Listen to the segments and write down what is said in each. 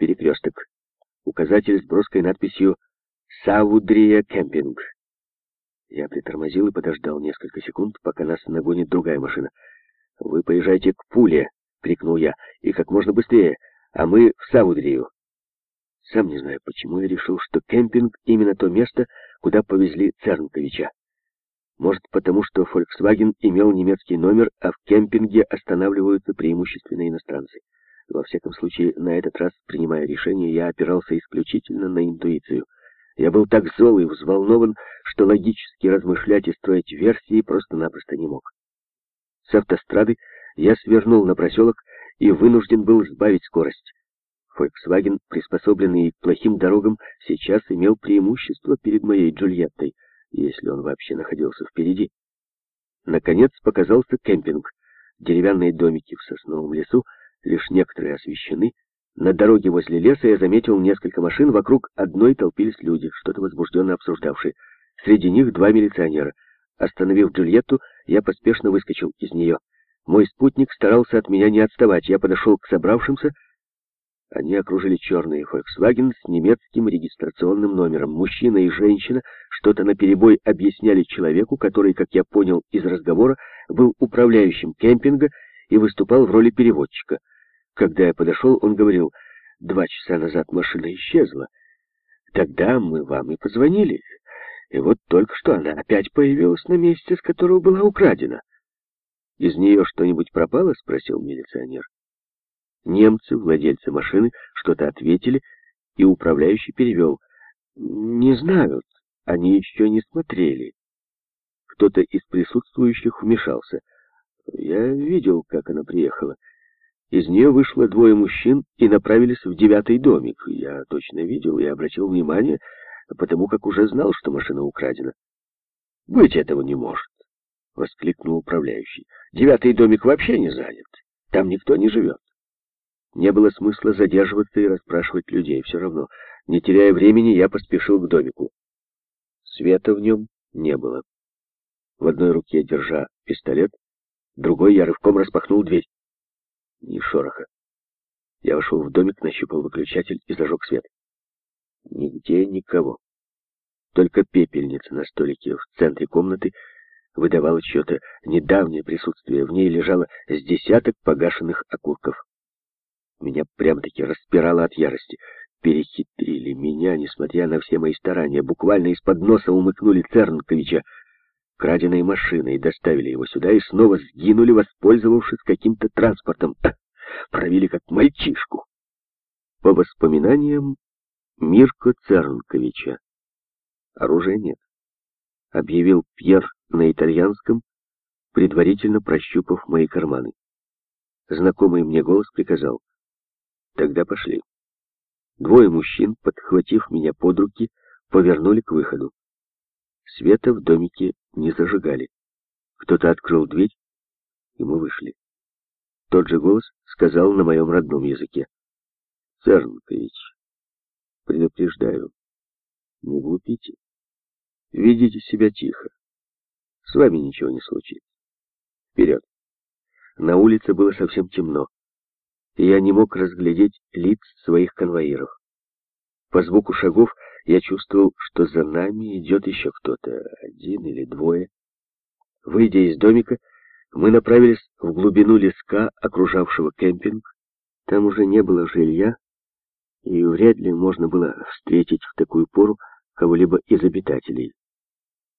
Перекресток. Указатель с броской надписью «Савудрия Кемпинг». Я притормозил и подождал несколько секунд, пока нас нагонит другая машина. «Вы поезжайте к Пуле!» — крикнул я. «И как можно быстрее, а мы в Савудрию!» Сам не знаю, почему я решил, что кемпинг — именно то место, куда повезли Цернковича. Может, потому что Volkswagen имел немецкий номер, а в кемпинге останавливаются преимущественно иностранцы. Во всяком случае, на этот раз, принимая решение, я опирался исключительно на интуицию. Я был так зол и взволнован, что логически размышлять и строить версии просто-напросто не мог. С автострады я свернул на проселок и вынужден был сбавить скорость. Volkswagen, приспособленный к плохим дорогам, сейчас имел преимущество перед моей Джульеттой, если он вообще находился впереди. Наконец показался кемпинг. Деревянные домики в сосновом лесу, лишь некоторые освещены. На дороге возле леса я заметил несколько машин, вокруг одной толпились люди, что-то возбужденно обсуждавшие. Среди них два милиционера. Остановив Джульетту, я поспешно выскочил из нее. Мой спутник старался от меня не отставать. Я подошел к собравшимся, они окружили черный Volkswagen с немецким регистрационным номером. Мужчина и женщина что-то наперебой объясняли человеку, который, как я понял из разговора, был управляющим кемпинга и выступал в роли переводчика. Когда я подошел, он говорил, «Два часа назад машина исчезла. Тогда мы вам и позвонили. И вот только что она опять появилась на месте, с которого была украдена». «Из нее что-нибудь пропало?» — спросил милиционер. Немцы, владельцы машины, что-то ответили, и управляющий перевел. «Не знают, они еще не смотрели». Кто-то из присутствующих вмешался. «Я видел, как она приехала. Из нее вышло двое мужчин и направились в девятый домик. Я точно видел и обратил внимание, потому как уже знал, что машина украдена». «Быть этого не может», — воскликнул управляющий. «Девятый домик вообще не занят. Там никто не живет». Не было смысла задерживаться и расспрашивать людей. Все равно, не теряя времени, я поспешил к домику. Света в нем не было. В одной руке, держа пистолет, другой я рывком распахнул дверь. Ни шороха. Я вошел в домик, нащупал выключатель и зажег свет. Нигде никого. Только пепельница на столике в центре комнаты выдавала чье-то недавнее присутствие. В ней лежало с десяток погашенных окурков. Меня прям-таки распирало от ярости. Перехитрили меня, несмотря на все мои старания. Буквально из-под носа умыкнули Цернковича краденой машиной, доставили его сюда и снова сгинули, воспользовавшись каким-то транспортом. Провели как мальчишку. По воспоминаниям Мирко Цернковича. Оружия нет. Объявил Пьер на итальянском, предварительно прощупав мои карманы. Знакомый мне голос приказал. Тогда пошли. Двое мужчин, подхватив меня под руки, повернули к выходу. Света в домике не зажигали. Кто-то открыл дверь, и мы вышли. Тот же голос сказал на моем родном языке. «Цернкович, предупреждаю, не глупите. Ведите себя тихо. С вами ничего не случится. Вперед!» На улице было совсем темно и я не мог разглядеть лиц своих конвоиров. По звуку шагов я чувствовал, что за нами идет еще кто-то, один или двое. Выйдя из домика, мы направились в глубину леска, окружавшего кемпинг. Там уже не было жилья, и вряд ли можно было встретить в такую пору кого-либо из обитателей.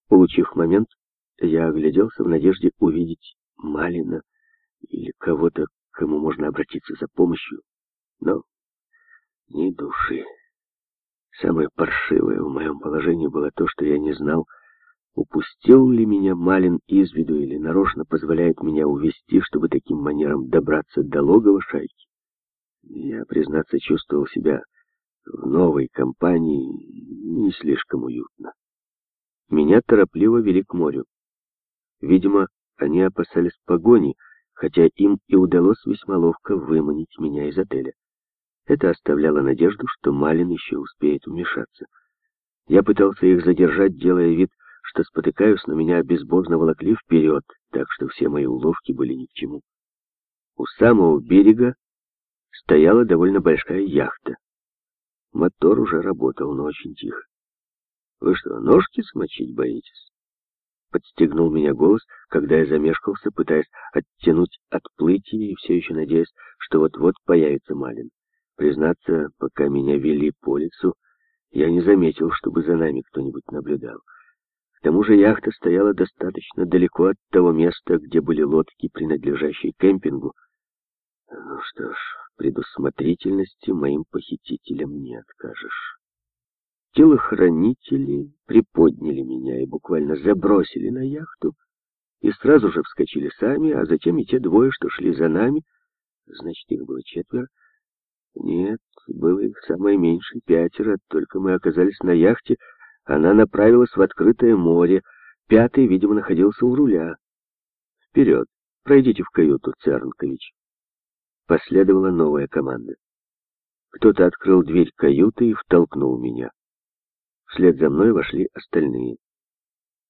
Получив момент, я огляделся в надежде увидеть Малина или кого-то, кому можно обратиться за помощью, но ни души. Самое паршивое в моем положении было то, что я не знал, упустил ли меня Малин из виду или нарочно позволяет меня увести, чтобы таким манером добраться до логова шайки. Я, признаться, чувствовал себя в новой компании не слишком уютно. Меня торопливо вели к морю. Видимо, они опасались погони, хотя им и удалось весьма ловко выманить меня из отеля. Это оставляло надежду, что Малин еще успеет вмешаться. Я пытался их задержать, делая вид, что спотыкаюсь, но меня безбожно волокли вперед, так что все мои уловки были ни к чему. У самого берега стояла довольно большая яхта. Мотор уже работал, но очень тихо. «Вы что, ножки смочить боитесь?» Подстегнул меня голос, когда я замешкался, пытаясь оттянуть отплытие и все еще надеясь, что вот-вот появится Малин. Признаться, пока меня вели по лицу, я не заметил, чтобы за нами кто-нибудь наблюдал. К тому же яхта стояла достаточно далеко от того места, где были лодки, принадлежащие кемпингу. Ну что ж, предусмотрительности моим похитителям не откажешь. Телохранители приподняли меня и буквально забросили на яхту, и сразу же вскочили сами, а затем и те двое, что шли за нами. Значит, их было четверо. Нет, было их самое меньшее пятеро, только мы оказались на яхте, она направилась в открытое море. Пятый, видимо, находился у руля. «Вперед! Пройдите в каюту, Цернкович!» Последовала новая команда. Кто-то открыл дверь каюты и втолкнул меня. Вслед за мной вошли остальные.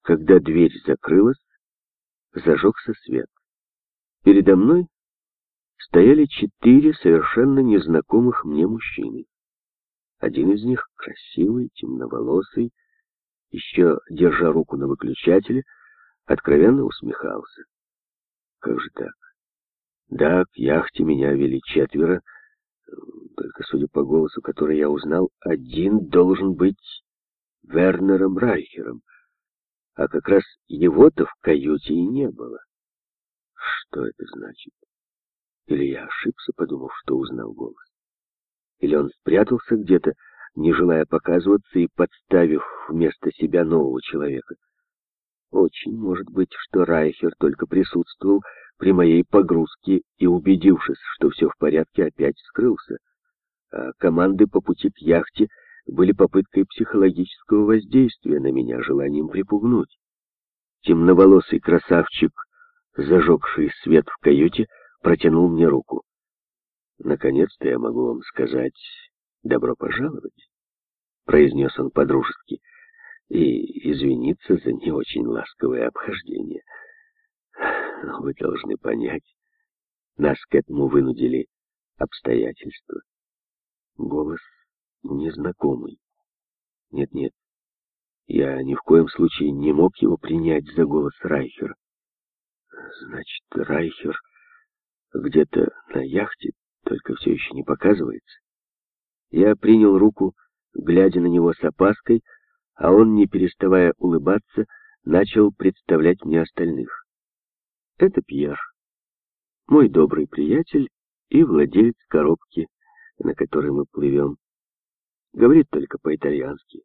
Когда дверь закрылась, зажегся свет. Передо мной стояли четыре совершенно незнакомых мне мужчины. Один из них, красивый, темноволосый, еще держа руку на выключателе, откровенно усмехался. Как же так? Да, к яхте меня вели четверо, только, судя по голосу, который я узнал, один должен быть Вернером Райхером, а как раз его-то в каюте и не было. Что это значит? Или я ошибся, подумав, что узнал голос? Или он спрятался где-то, не желая показываться и подставив вместо себя нового человека? Очень может быть, что Райхер только присутствовал при моей погрузке и, убедившись, что все в порядке, опять скрылся. А команды по пути к яхте были попыткой психологического воздействия на меня, желанием припугнуть. Темноволосый красавчик, зажегший свет в каюте, протянул мне руку. «Наконец-то я могу вам сказать «добро пожаловать», — произнес он по-дружески, «и извиниться за не очень ласковое обхождение. Но вы должны понять, нас к этому вынудили обстоятельства». Голос незнакомый. Нет-нет, я ни в коем случае не мог его принять за голос Райхера. Значит, Райхер где-то на яхте, только все еще не показывается. Я принял руку, глядя на него с опаской, а он, не переставая улыбаться, начал представлять мне остальных. Это Пьер, мой добрый приятель и владелец коробки, на которой мы плывем. Говорит только по-итальянски.